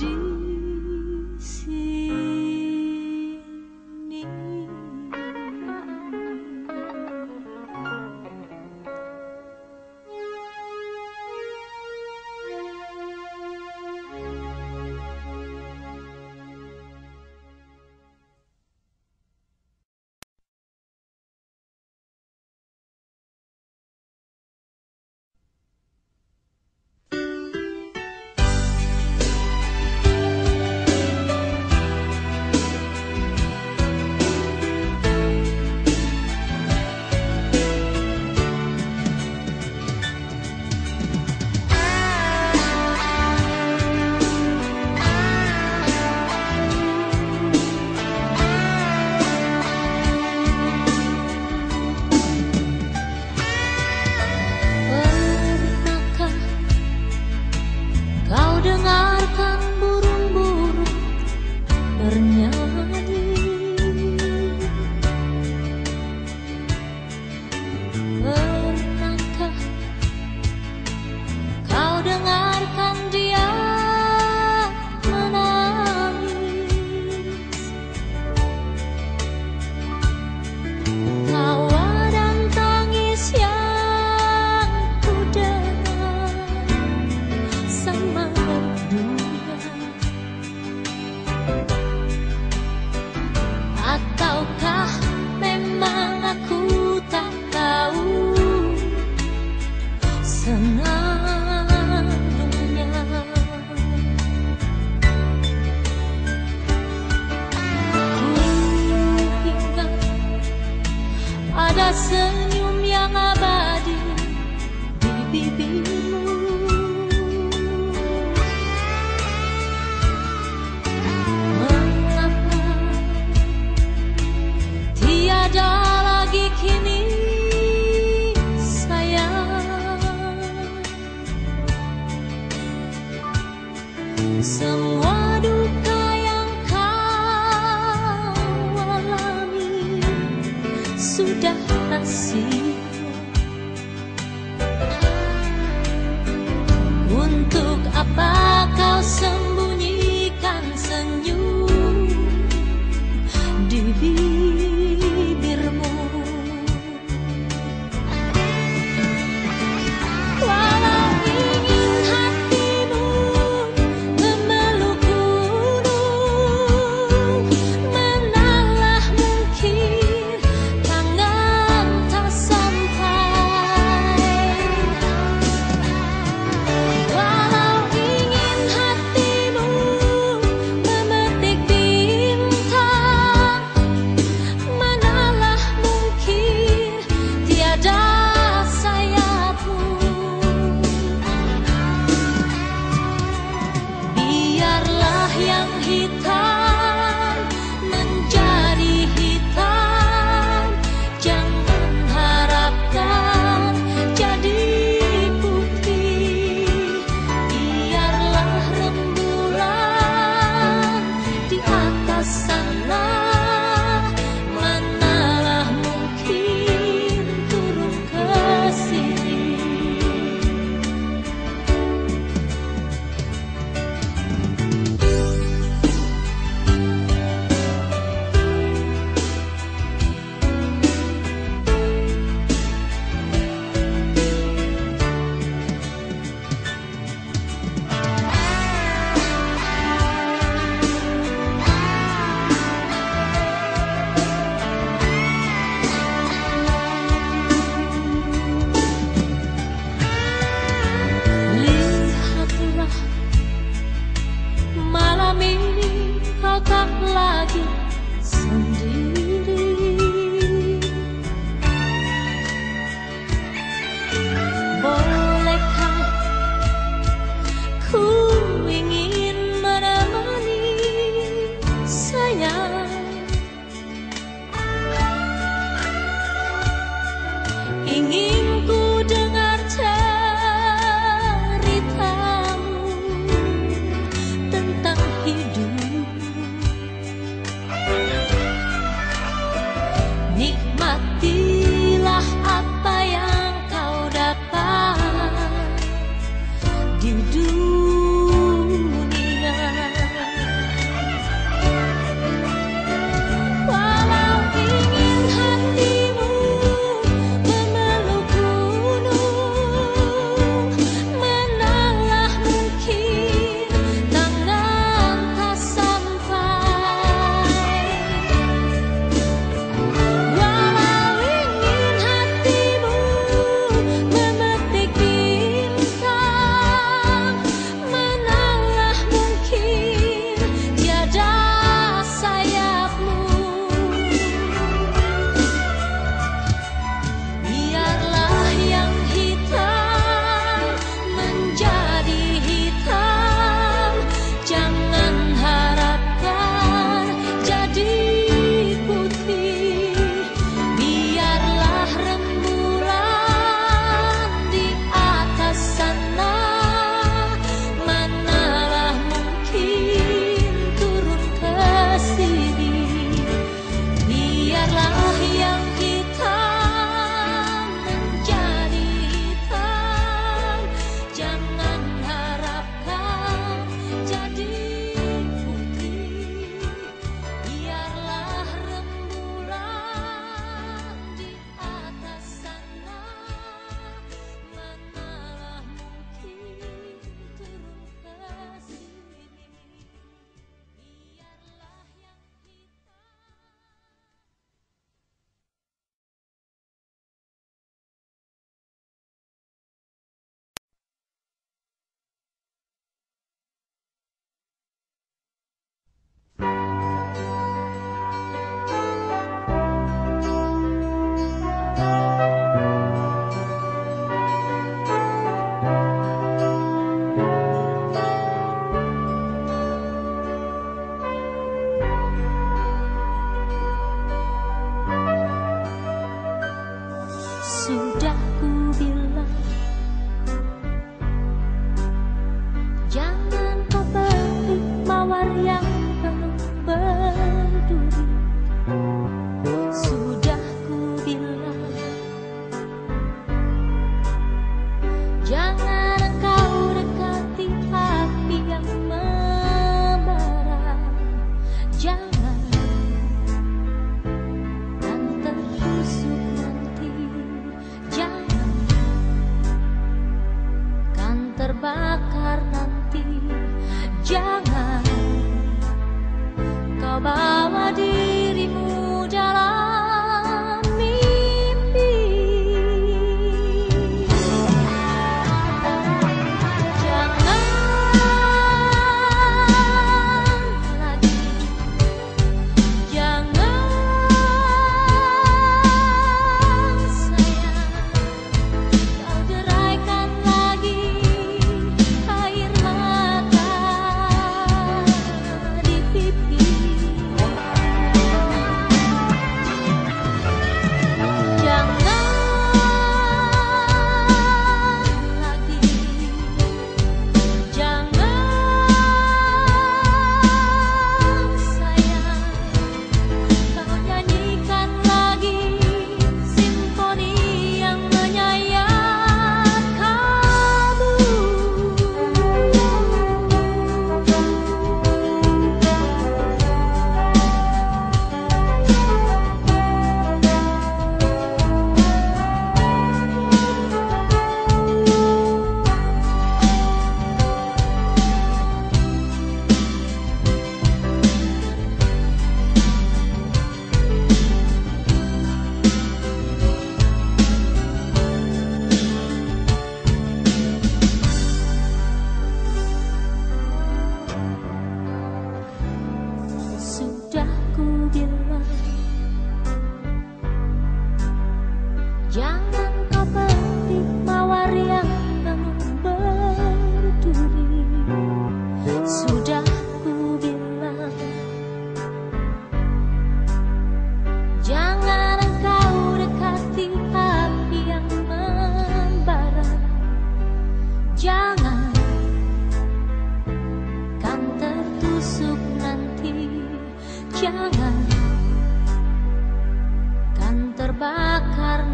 do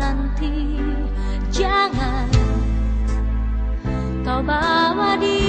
nanti. Jangan Kau bawa dirimu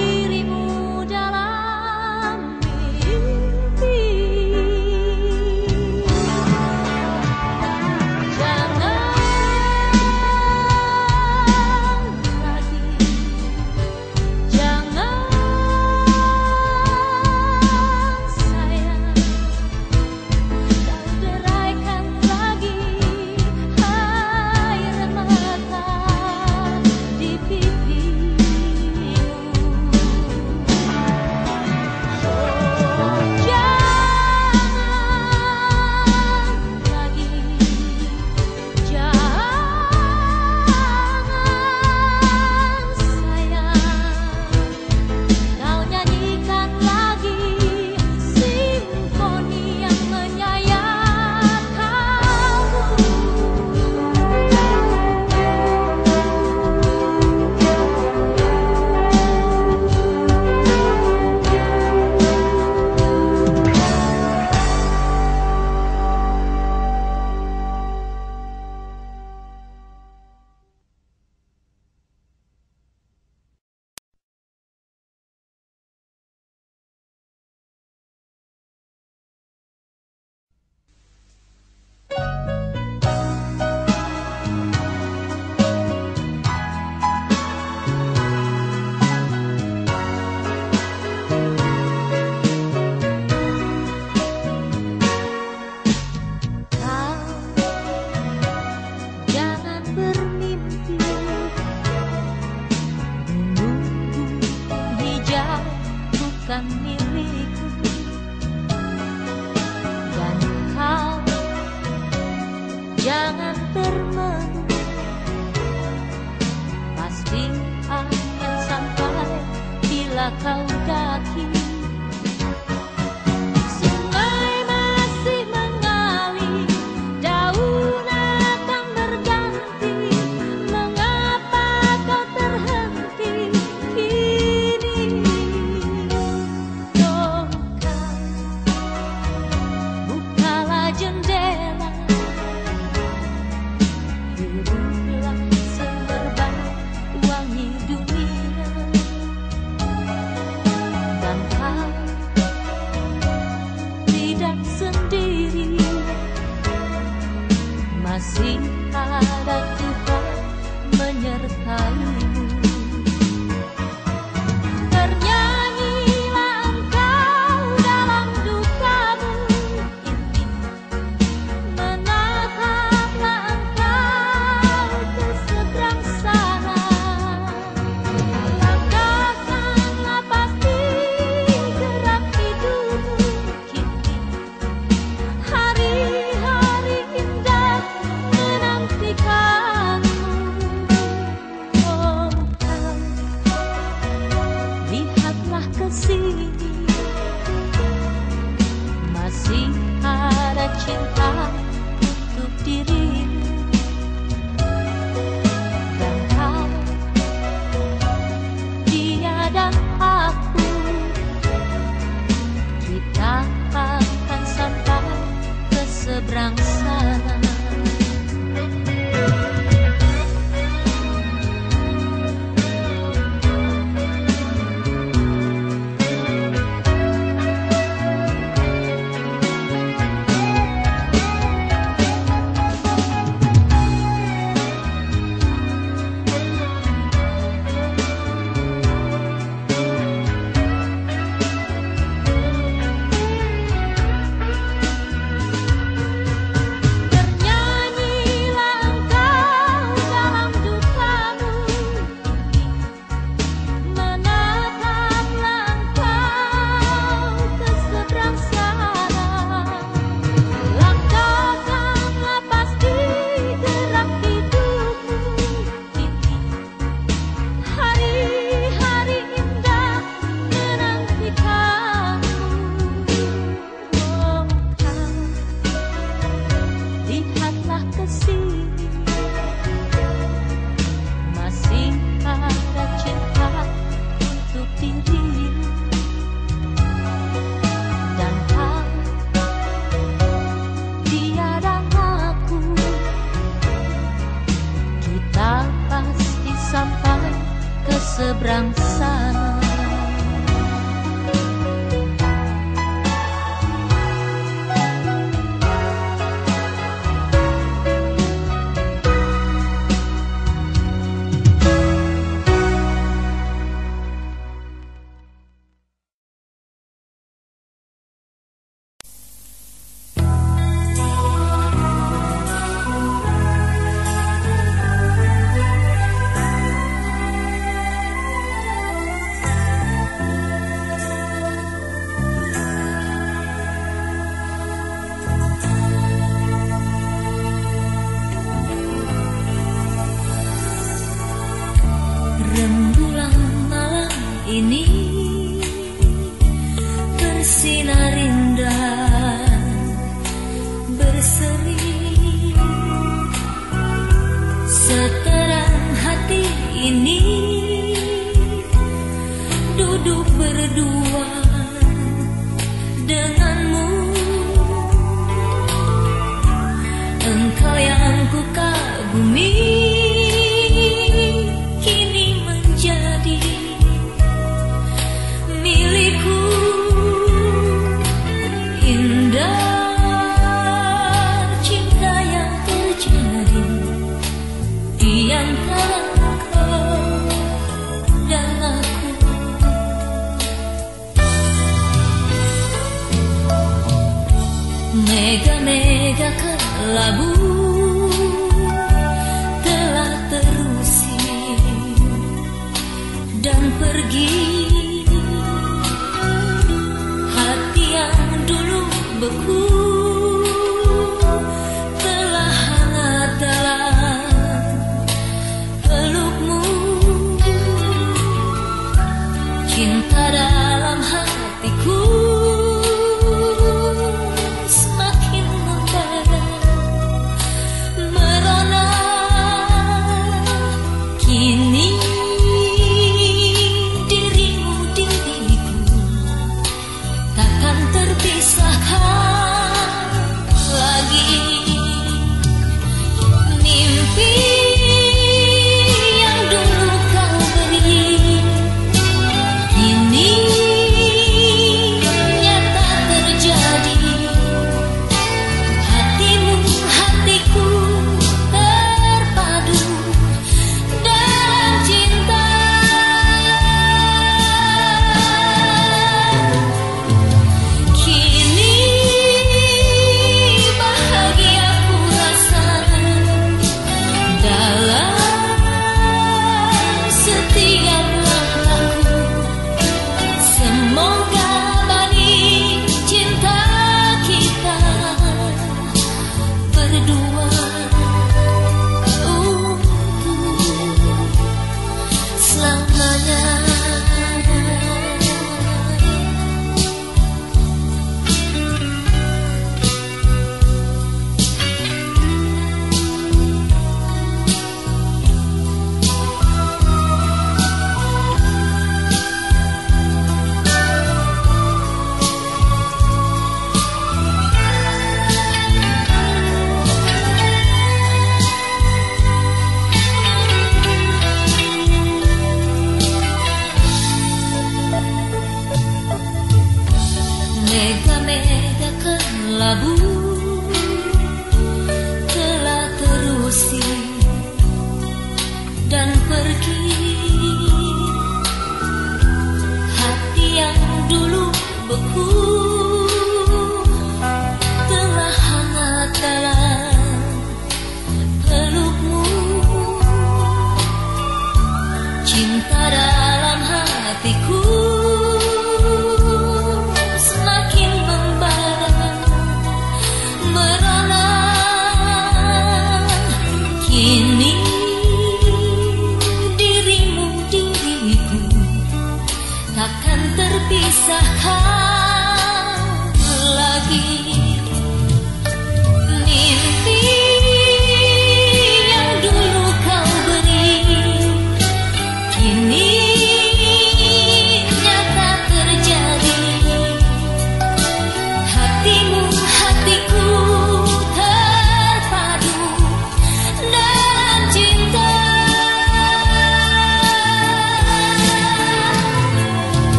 la boue.